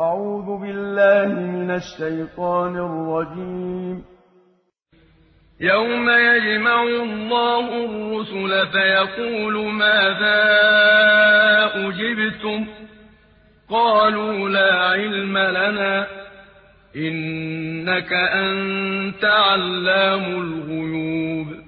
أعوذ بالله من الشيطان الرجيم. يوم يجمع الله الرسل فيقول ماذا أجبتم؟ قالوا لا علم لنا. إنك أنت علام الغيوب.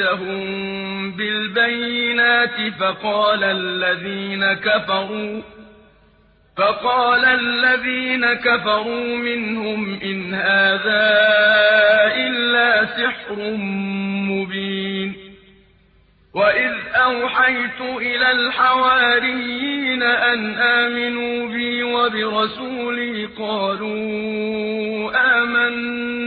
جِئْتَهُم بِالْبَيِّنَاتِ فَقَالَ الَّذِينَ كَفَرُوا فقال الذين كفروا منهم إن هذا إلا سحر مبين. وإذ أوحيت إلى الحواريين أن آمنوا بي وبرسولي قالوا